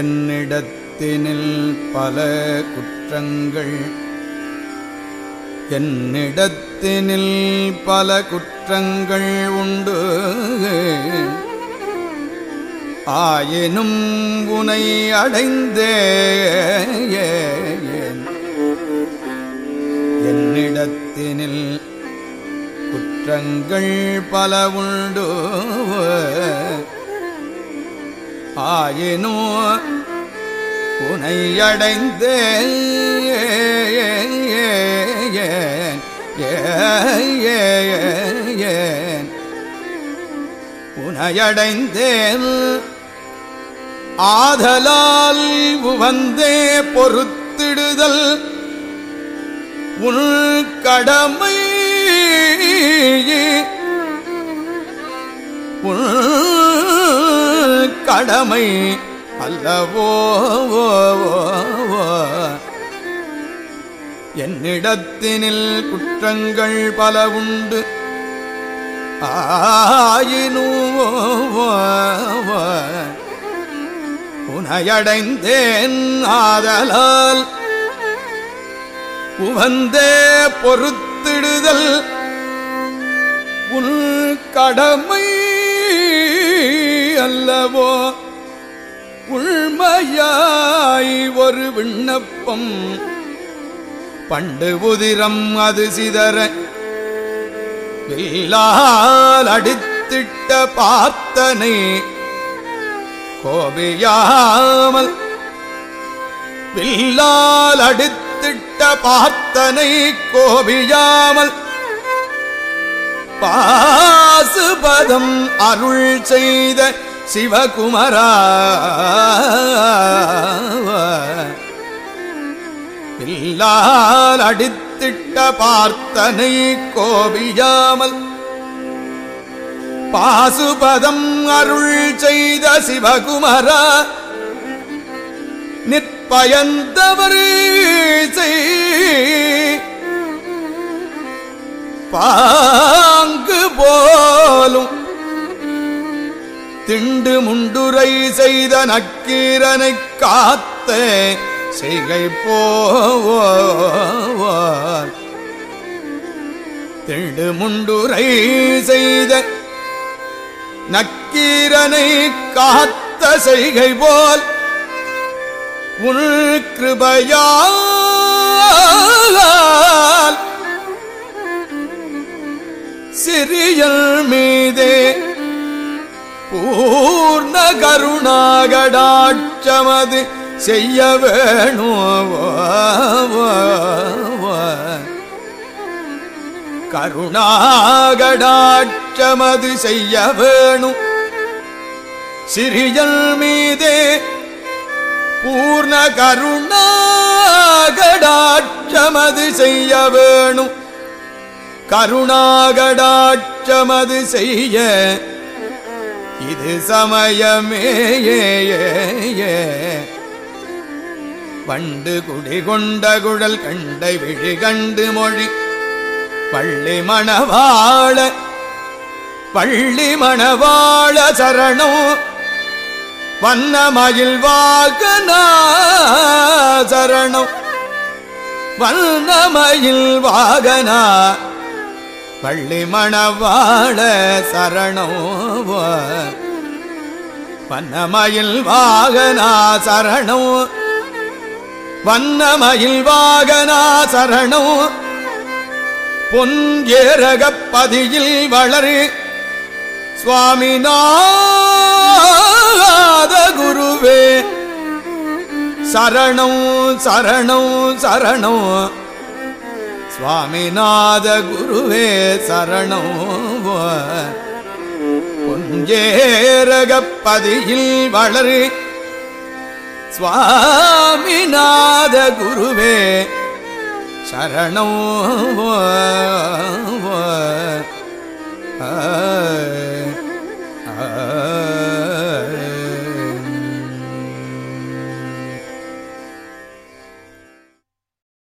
என்னிடத்தினில் பல குற்றங்கள். என்னிடத்தினில் பல குற்றங்கள் உண்டு. ஆயினும் உனை அடைந்தே என்னிடத்தினில் குற்றங்கள் பல உண்டு. ஆயினோ உனை அடைந்தேன். உனையடைந்தேன் ஆதலால் உவந்தே பொறுத்திடுதல். உள் கடமை. உள் கடமை அல்லவோ என்னிடத்தினில் குற்றங்கள் பல உண்டு. ஆயினுவோ உனையடைந்தேன் ஆதலால். உவந்தே பொறுத்திடுதல் உன் கடமை. அல்லவோ? உள்மையாய் ஒரு விண்ணப்பம். பண்டு உதிரம் அது சிதற வில்லால் அடித்திட்ட பார்த்தனை கோபியாமல் வில்லால் அடித்திட்ட பார்த்தனை கோபியாமல் பாசுபதம் அருள் செய்த சிவகுமரா. பில்லால் அடித்திட்ட பார்த்தனை கோபியாமல் பாசுபதம் அருள் செய்த சிவகுமரா. நிற்பயந்தவர் பாங்கு போலும் திண்டு முண்டுரை செய்த நக்கீரனை காத்த செய்கை போவார். திண்டு முண்டுரை செய்த நக்கீரனை காத்த செய்கை போல் உன் கிருபையால் சிறியல் மீதே பூர்ண கருணாகடாட்சமது செய்ய வேணும் கருணாகடாட்சமது செய்ய வேணும் சிறியல் மீதே பூர்ண கருணாகடாட்சமது செய்ய வேணும் கருணாகடாட்சமது செய்ய இது சமயமே வண்டு குடி கொண்ட குழல் கண்டை விழி கண்டு மொழி. பள்ளி மணவாழ பள்ளி மணவாழ சரணம். வண்ணமயில் வாகனா சரணம். வண்ணமயில் வாகனா பள்ளி மணவாழ சரணம் வண்ணமயில் வாகனா சரணம். வண்ணமயில் வாகனா சரணம். பொன் ஏரகப்பதியில் வளரு. சுவாமிநாத குருவே. சரணம் சரணம் சரணம். சுவாமிநாத குருவே சரணம் பொஞ்சேரகப்பதியில் வளரு. சுவாமிநாத குருவே சரணம் ஆ